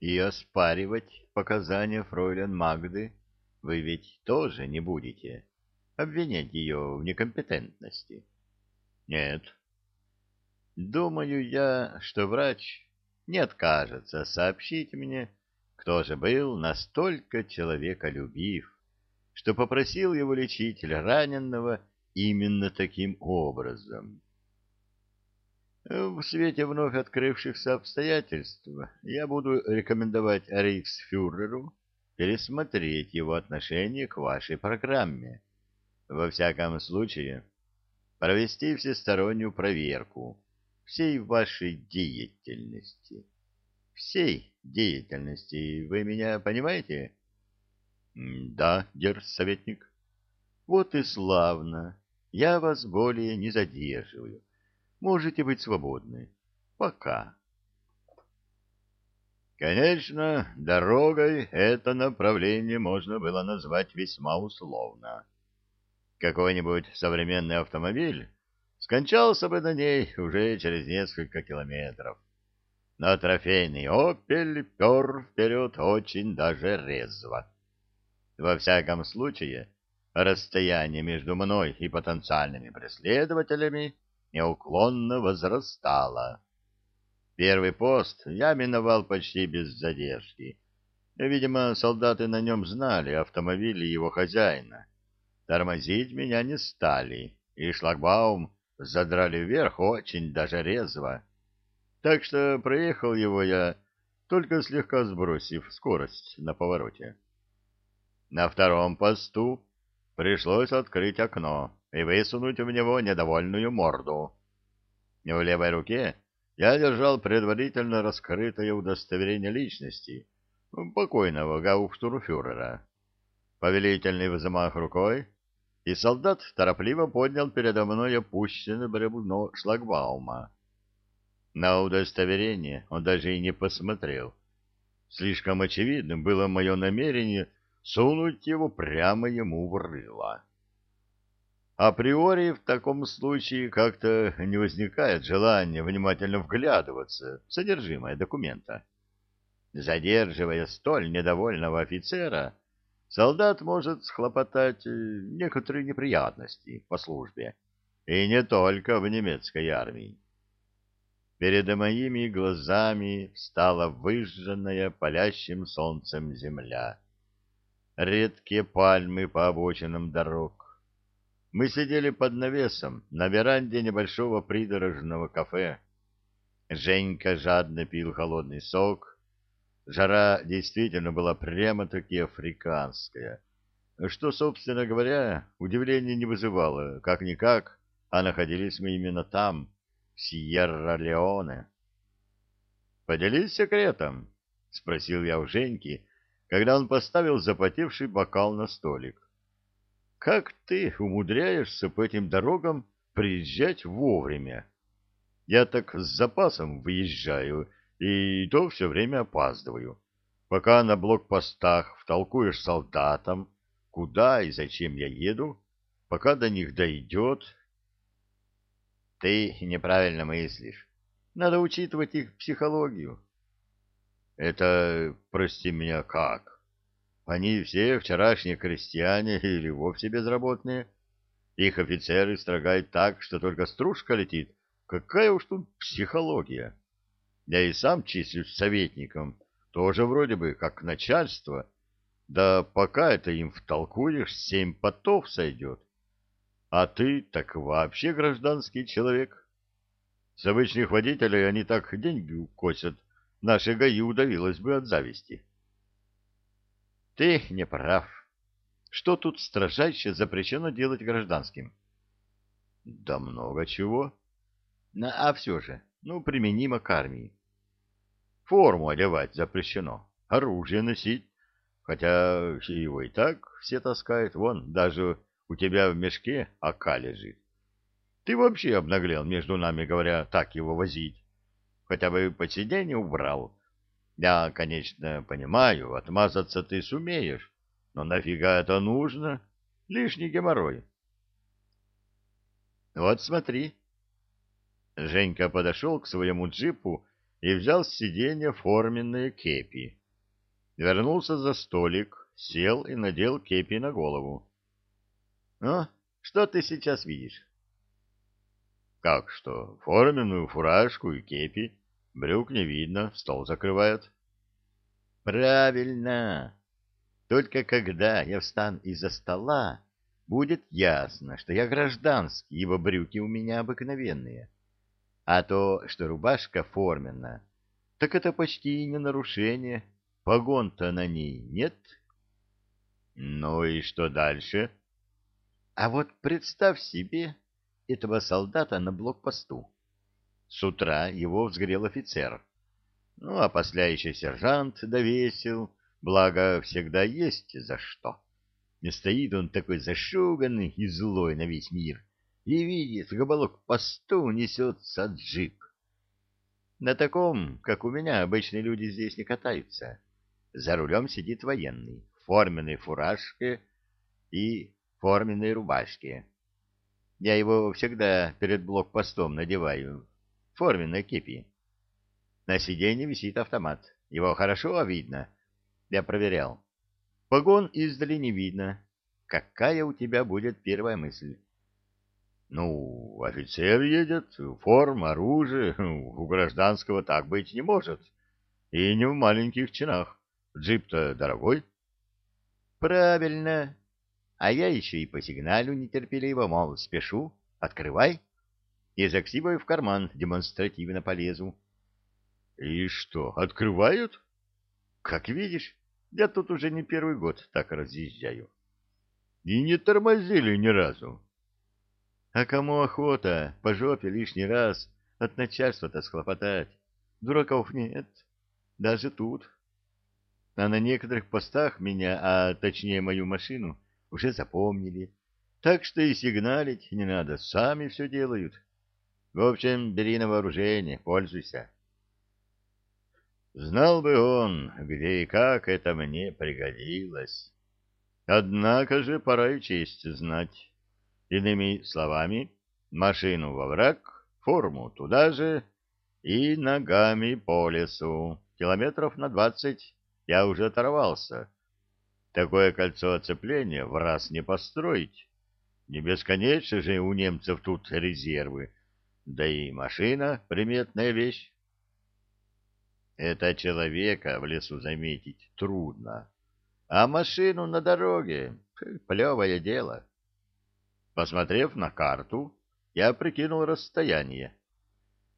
И оспаривать показания фройлен Магды вы ведь тоже не будете. Обвинять ее в некомпетентности. Нет. Думаю я, что врач не откажется сообщить мне, кто же был настолько человеколюбив, что попросил его лечитель раненного именно таким образом. В свете вновь открывшихся обстоятельств я буду рекомендовать рейхсфюреру пересмотреть его отношение к вашей программе. Во всяком случае, провести всестороннюю проверку всей вашей деятельности. Всей деятельности, вы меня понимаете? Да, советник. Вот и славно. Я вас более не задерживаю. Можете быть свободны. Пока. Конечно, дорогой это направление можно было назвать весьма условно. Какой-нибудь современный автомобиль скончался бы на ней уже через несколько километров. Но трофейный «Опель» пер вперед очень даже резво. Во всяком случае, расстояние между мной и потенциальными преследователями неуклонно возрастало. Первый пост я миновал почти без задержки. Видимо, солдаты на нем знали автомобиль его хозяина. Тормозить меня не стали, и шлагбаум задрали вверх очень даже резво. Так что проехал его я, только слегка сбросив скорость на повороте. На втором посту пришлось открыть окно и высунуть в него недовольную морду. В левой руке я держал предварительно раскрытое удостоверение личности покойного гауптурфюрера. Повелительный взмах рукой, и солдат торопливо поднял передо мной опущенное бревно шлагбаума. На удостоверение он даже и не посмотрел. Слишком очевидным было мое намерение сунуть его прямо ему в рыло. Априори в таком случае как-то не возникает желания внимательно вглядываться в содержимое документа. Задерживая столь недовольного офицера, солдат может схлопотать э, некоторые неприятности по службе, и не только в немецкой армии. Перед моими глазами встала выжженная палящим солнцем земля. Редкие пальмы по обочинам дорог. Мы сидели под навесом на веранде небольшого придорожного кафе. Женька жадно пил холодный сок, Жара действительно была прямо-таки африканская, что, собственно говоря, удивления не вызывало, как-никак, а находились мы именно там, в Сьерра-Леоне. «Поделись секретом», — спросил я у Женьки, когда он поставил запотевший бокал на столик. «Как ты умудряешься по этим дорогам приезжать вовремя? Я так с запасом выезжаю, — и то все время опаздываю. Пока на блокпостах втолкуешь солдатам, куда и зачем я еду, пока до них дойдет. Ты неправильно мыслишь. Надо учитывать их психологию. Это, прости меня, как? Они все вчерашние крестьяне или вовсе безработные. Их офицеры строгают так, что только стружка летит. Какая уж тут психология? Я и сам числюсь советником, тоже вроде бы как начальство. Да пока это им втолкуешь, семь потов сойдет. А ты так вообще гражданский человек. С обычных водителей они так деньги косят, нашей ГАИ удавилось бы от зависти. Ты не прав. Что тут строжайше запрещено делать гражданским? Да много чего. А все же, ну, применимо к армии. Форму одевать запрещено, оружие носить, хотя его и так все таскают. Вон, даже у тебя в мешке ока лежит. Ты вообще обнаглел, между нами говоря, так его возить. Хотя бы под сиденье убрал. Я, конечно, понимаю, отмазаться ты сумеешь, но нафига это нужно? Лишний геморрой. Вот смотри. Женька подошел к своему джипу и взял с сиденья форменные кепи. Вернулся за столик, сел и надел кепи на голову. — Ну, что ты сейчас видишь? — Как что? Форменную фуражку и кепи. Брюк не видно, стол закрывает. — Правильно. Только когда я встану из-за стола, будет ясно, что я гражданский, ибо брюки у меня обыкновенные. А то, что рубашка форменная, так это почти не нарушение. Погон-то на ней нет. Ну и что дальше? А вот представь себе этого солдата на блокпосту. С утра его взгрел офицер. Ну, а после еще сержант довесил, благо всегда есть за что. Не стоит он такой зашуганный и злой на весь мир, и видит, к блокпосту несется джип. На таком, как у меня, обычные люди здесь не катаются. За рулем сидит военный, в форменной фуражке и форменной рубашке. Я его всегда перед блокпостом надеваю, форменной кепи. На сиденье висит автомат. Его хорошо видно. Я проверял. Погон издали не видно. Какая у тебя будет первая мысль? Ну, офицер едет, форма, оружие. У гражданского так быть не может. И не в маленьких чинах. Джип-то дорогой. Правильно. А я еще и по сигналю нетерпеливо, мол, спешу, открывай. И за ксивой в карман демонстративно полезу. И что, открывают? Как видишь, я тут уже не первый год так разъезжаю. И не тормозили ни разу. А кому охота по жопе лишний раз от начальства-то схлопотать? Дураков нет, даже тут. А на некоторых постах меня, а точнее мою машину, уже запомнили. Так что и сигналить не надо, сами все делают. В общем, бери на вооружение, пользуйся. Знал бы он, где и как это мне пригодилось. Однако же пора и честь знать. Иными словами, машину во враг, форму туда же и ногами по лесу. Километров на двадцать я уже оторвался. Такое кольцо оцепления в раз не построить. Не бесконечно же у немцев тут резервы. Да и машина — приметная вещь. Это человека в лесу заметить трудно. А машину на дороге — плевое дело. Посмотрев на карту, я прикинул расстояние.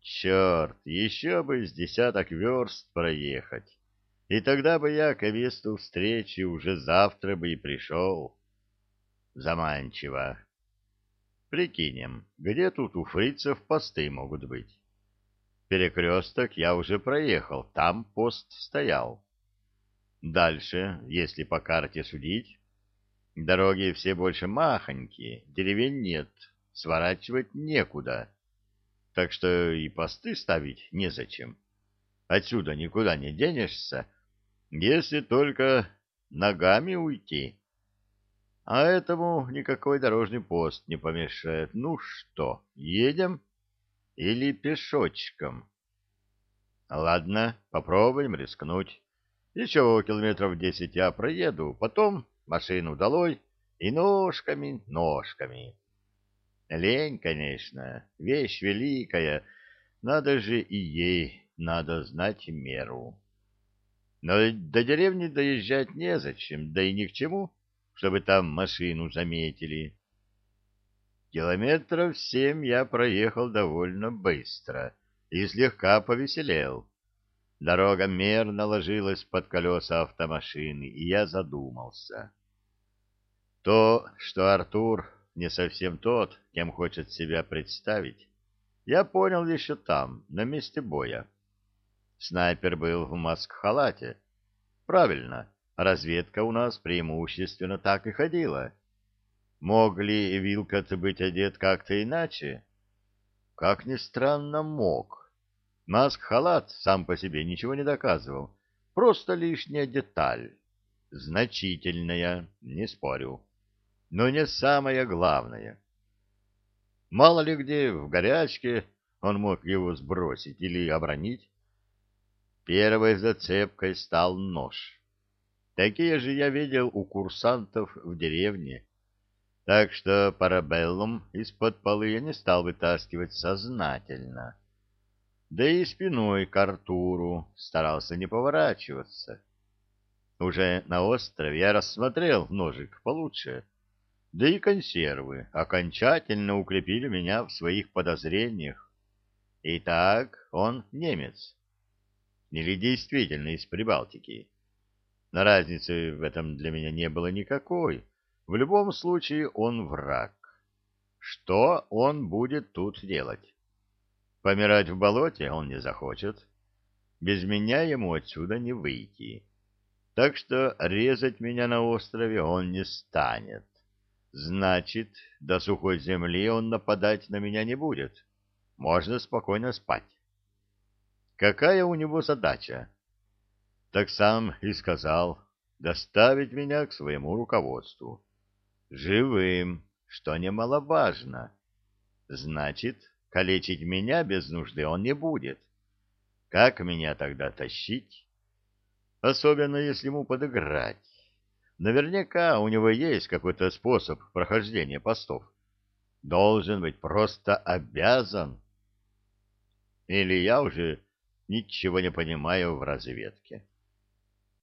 Черт, еще бы с десяток верст проехать. И тогда бы я к месту встречи уже завтра бы и пришел. Заманчиво. Прикинем, где тут у фрицев посты могут быть? Перекресток я уже проехал, там пост стоял. Дальше, если по карте судить, дороги все больше махонькие, деревень нет, сворачивать некуда. Так что и посты ставить незачем. Отсюда никуда не денешься, если только ногами уйти. А этому никакой дорожный пост не помешает. Ну что, едем? Или пешочком? Ладно, попробуем рискнуть. Еще километров десять я проеду, потом машину долой и ножками, ножками. Лень, конечно, вещь великая, надо же и ей, надо знать меру. Но до деревни доезжать незачем, да и ни к чему, чтобы там машину заметили. Километров семь я проехал довольно быстро и слегка повеселел. Дорога мерно ложилась под колеса автомашины, и я задумался. То, что Артур не совсем тот, кем хочет себя представить, я понял еще там, на месте боя. Снайпер был в маск-халате. Правильно, разведка у нас преимущественно так и ходила. Мог ли Вилкот быть одет как-то иначе? Как ни странно, мог. Маск-халат сам по себе ничего не доказывал. Просто лишняя деталь. Значительная, не спорю. Но не самое главное. Мало ли где в горячке он мог его сбросить или обронить. Первой зацепкой стал нож. Такие же я видел у курсантов в деревне. Так что парабеллум из-под полы я не стал вытаскивать сознательно. Да и спиной к Артуру старался не поворачиваться. Уже на острове я рассмотрел ножик получше, да и консервы окончательно укрепили меня в своих подозрениях. Итак, он немец. Или действительно из Прибалтики. Но разницы в этом для меня не было никакой. В любом случае он враг. Что он будет тут делать? Помирать в болоте он не захочет. Без меня ему отсюда не выйти. Так что резать меня на острове он не станет. Значит, до сухой земли он нападать на меня не будет. Можно спокойно спать. Какая у него задача? Так сам и сказал, доставить меня к своему руководству. Живым, что немаловажно. Значит, калечить меня без нужды он не будет. Как меня тогда тащить? Особенно, если ему подыграть. Наверняка у него есть какой-то способ прохождения постов. Должен быть, просто обязан. Или я уже ничего не понимаю в разведке.